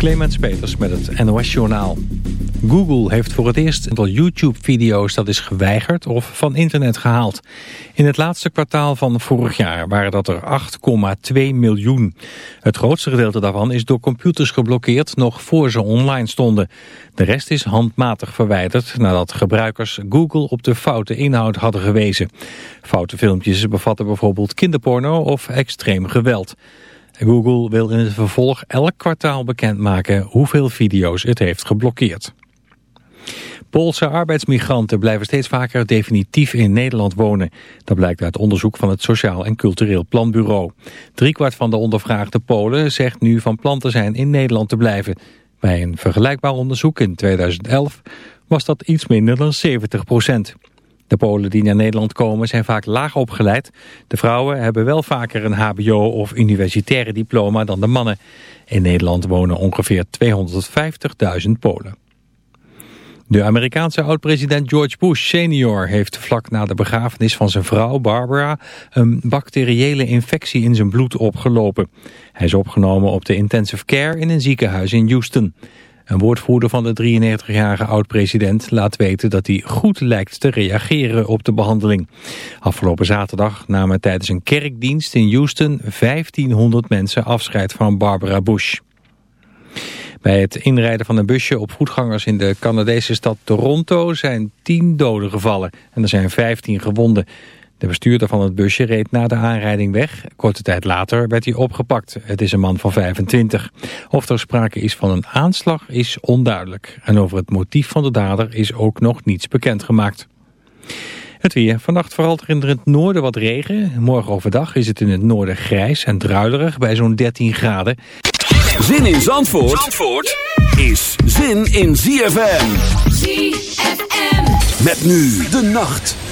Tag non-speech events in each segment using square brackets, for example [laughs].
Clemens Peters met het NOS Journaal. Google heeft voor het eerst een aantal YouTube-video's dat is geweigerd of van internet gehaald. In het laatste kwartaal van vorig jaar waren dat er 8,2 miljoen. Het grootste gedeelte daarvan is door computers geblokkeerd nog voor ze online stonden. De rest is handmatig verwijderd nadat gebruikers Google op de foute inhoud hadden gewezen. Foute filmpjes bevatten bijvoorbeeld kinderporno of extreem geweld. Google wil in het vervolg elk kwartaal bekendmaken hoeveel video's het heeft geblokkeerd. Poolse arbeidsmigranten blijven steeds vaker definitief in Nederland wonen. Dat blijkt uit onderzoek van het Sociaal en Cultureel Planbureau. Driekwart van de ondervraagde Polen zegt nu van plan te zijn in Nederland te blijven. Bij een vergelijkbaar onderzoek in 2011 was dat iets minder dan 70 procent. De Polen die naar Nederland komen zijn vaak laag opgeleid. De vrouwen hebben wel vaker een hbo of universitaire diploma dan de mannen. In Nederland wonen ongeveer 250.000 Polen. De Amerikaanse oud-president George Bush senior heeft vlak na de begrafenis van zijn vrouw Barbara een bacteriële infectie in zijn bloed opgelopen. Hij is opgenomen op de intensive care in een ziekenhuis in Houston. Een woordvoerder van de 93-jarige oud-president laat weten dat hij goed lijkt te reageren op de behandeling. Afgelopen zaterdag namen tijdens een kerkdienst in Houston 1500 mensen afscheid van Barbara Bush. Bij het inrijden van een busje op voetgangers in de Canadese stad Toronto zijn 10 doden gevallen en er zijn 15 gewonden. De bestuurder van het busje reed na de aanrijding weg. Korte tijd later werd hij opgepakt. Het is een man van 25. Of er sprake is van een aanslag is onduidelijk. En over het motief van de dader is ook nog niets bekendgemaakt. Het weer. Vannacht vooral in het noorden wat regen. Morgen overdag is het in het noorden grijs en druilerig bij zo'n 13 graden. Zin in Zandvoort, Zandvoort is zin in ZFM. ZFM. Met nu de nacht.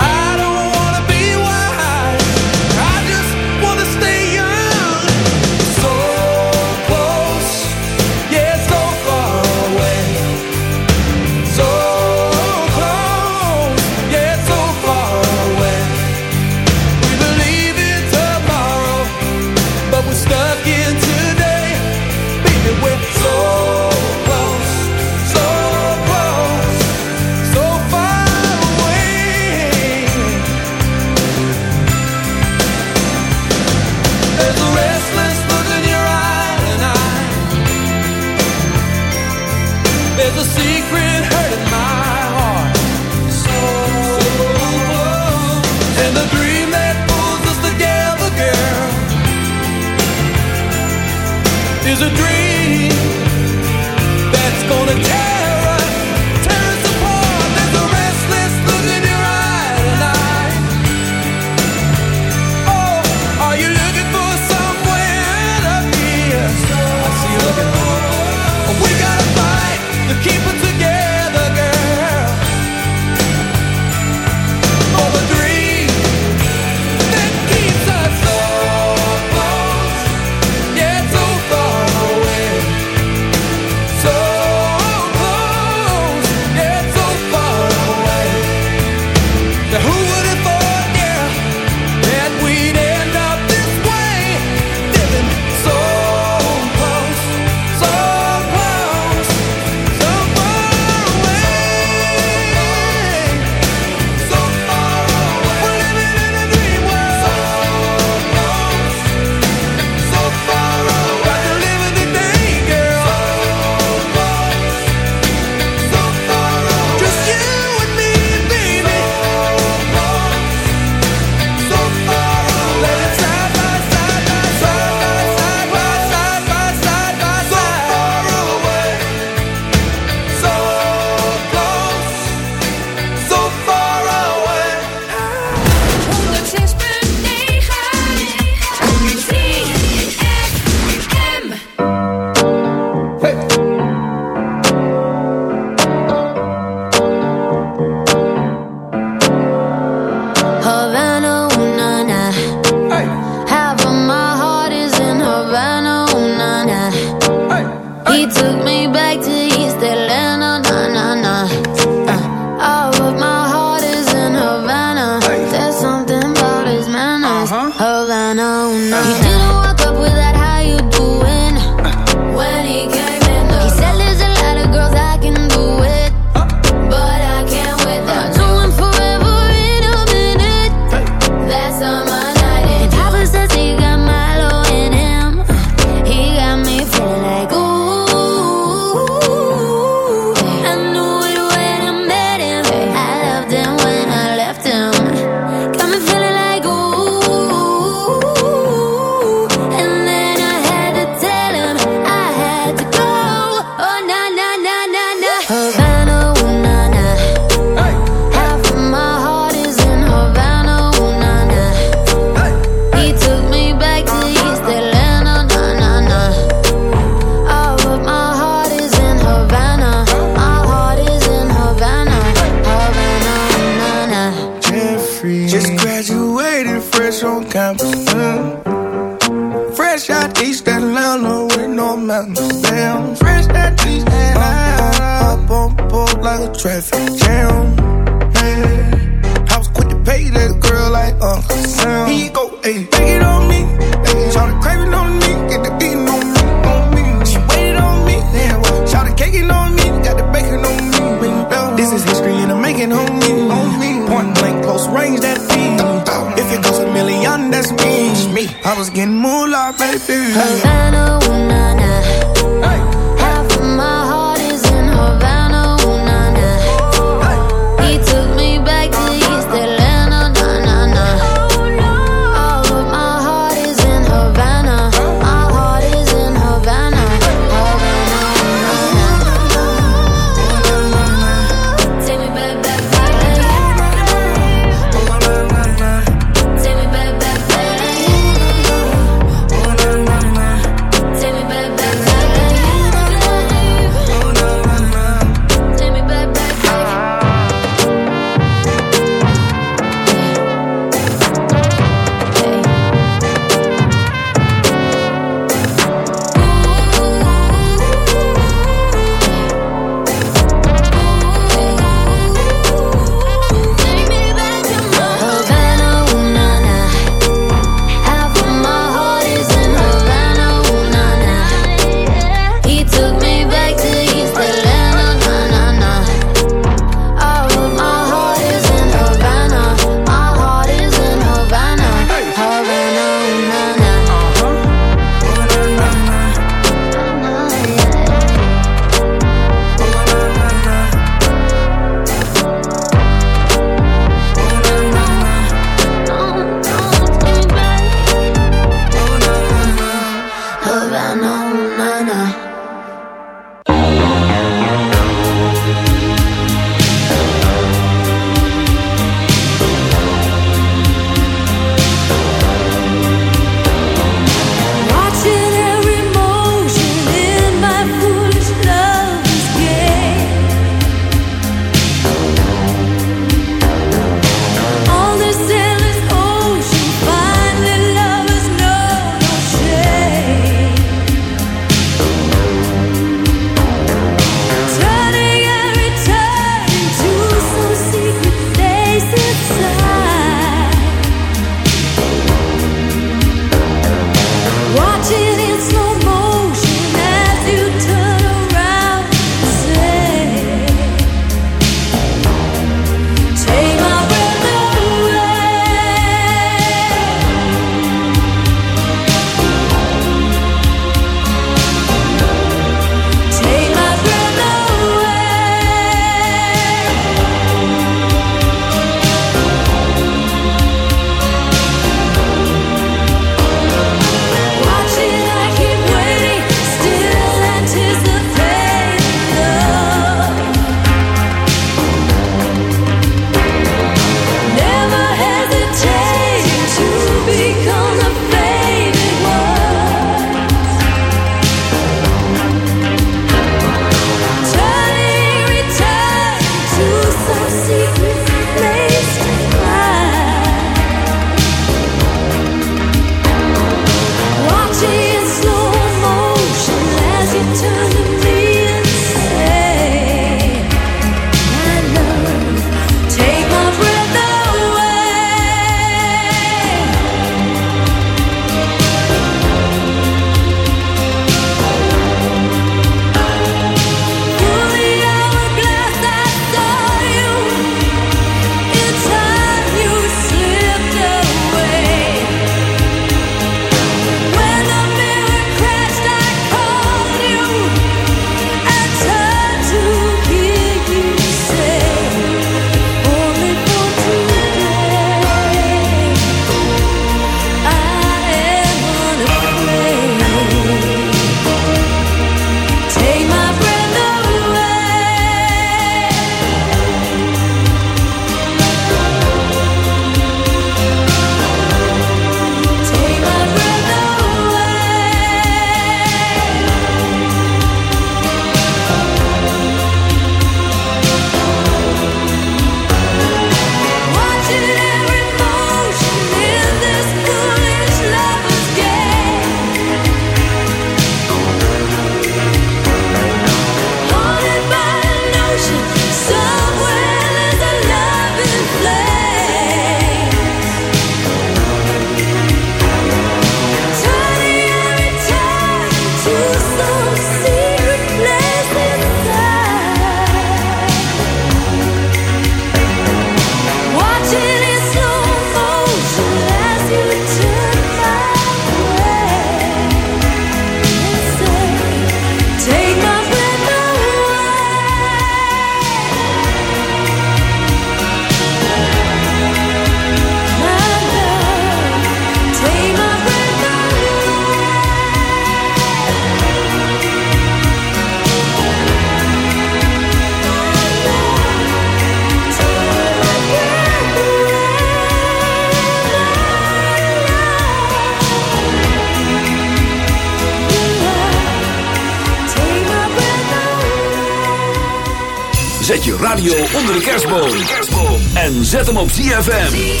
Radio onder de kerstboom. En zet hem op ZFM.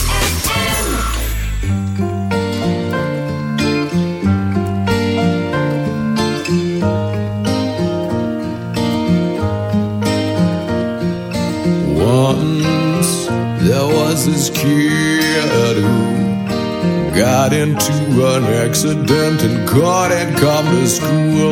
Once there was this kid who got into an accident and couldn't come to school.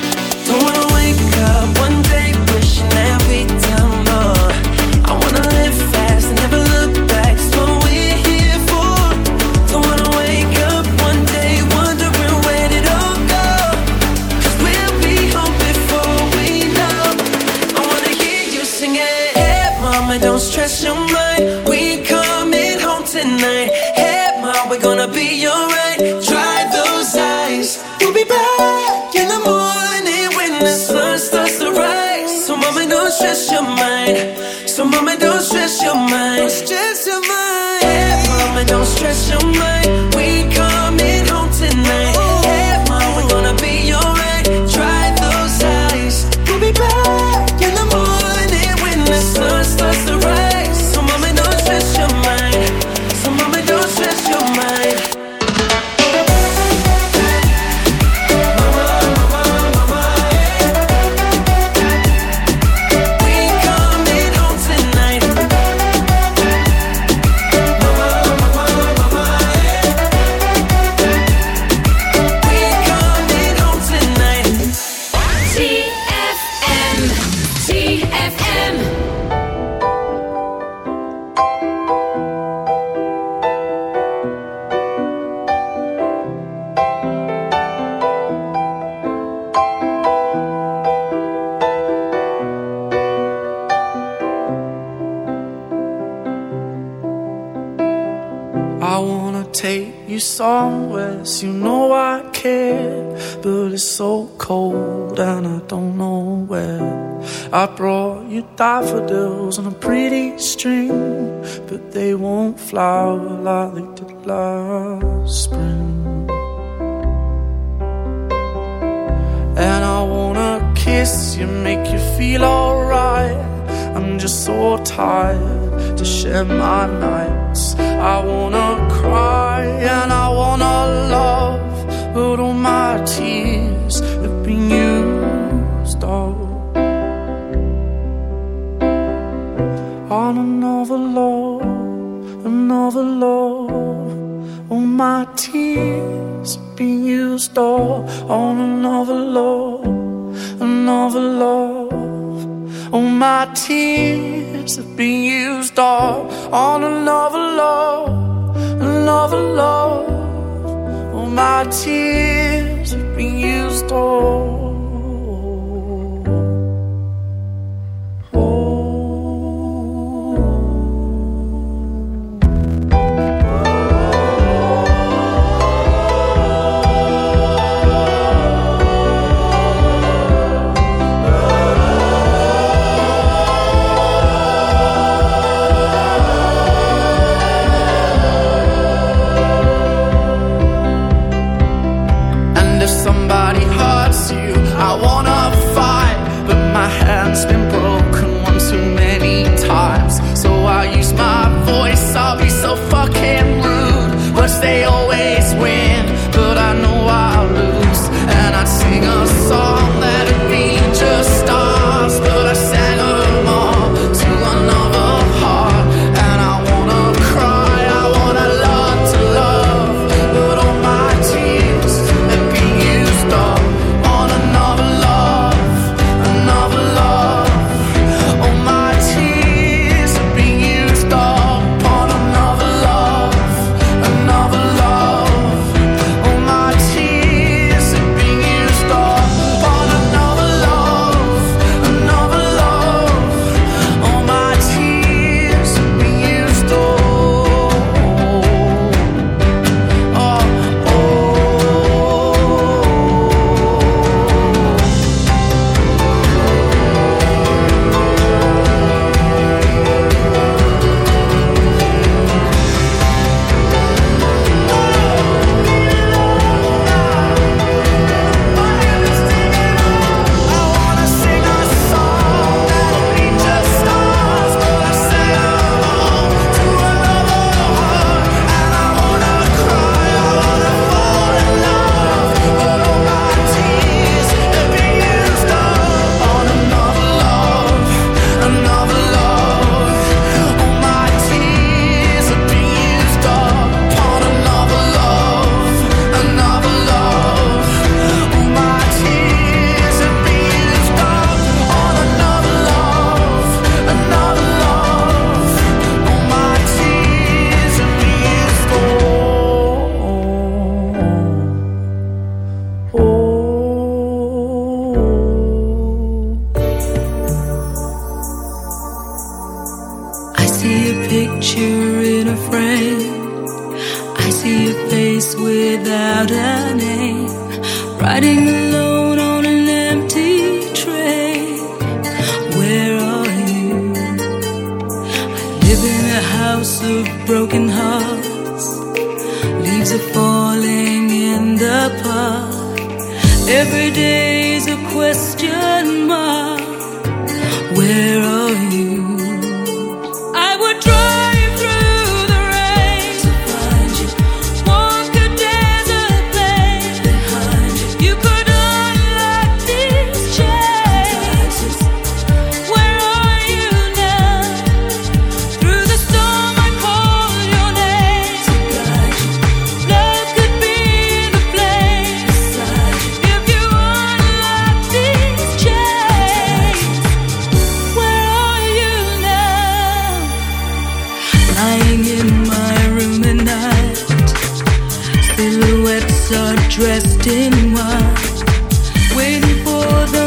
[laughs] So mama, don't stress your mind. Don't stress your mind. Yeah, mama, don't stress your mind. We coming home tonight. Yeah, mama, we're gonna be alright. Dry those eyes. We'll be back in the morning when the sun starts to rise. tears have been used all. lost in watch, waiting for the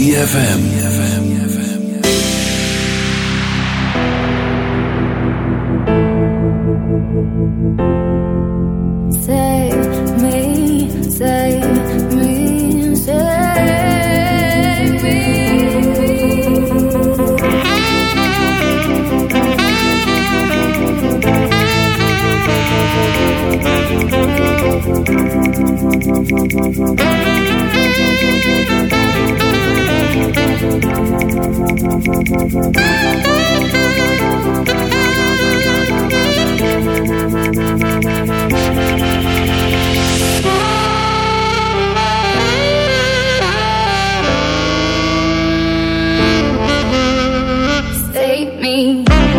ZFM. Save me, save me, save me. me.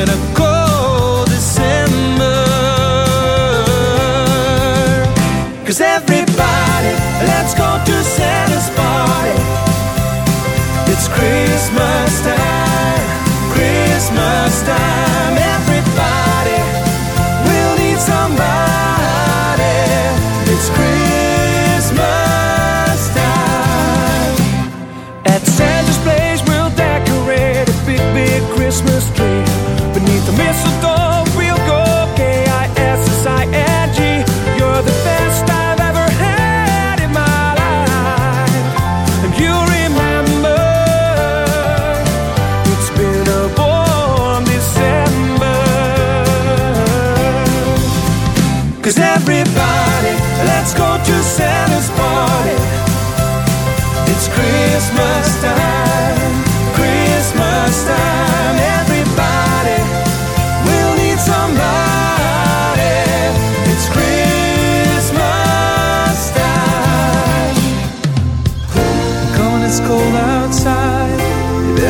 in a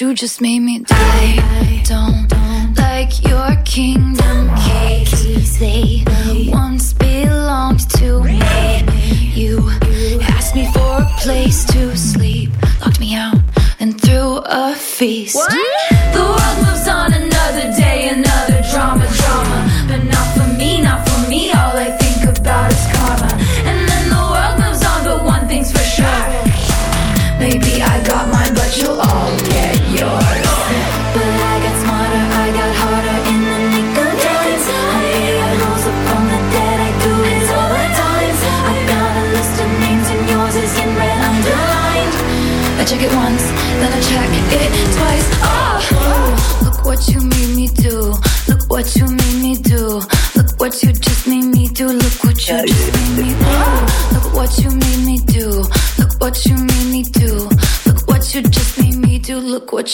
you just made